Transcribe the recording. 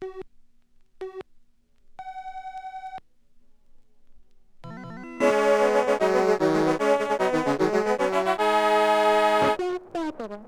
スタートです。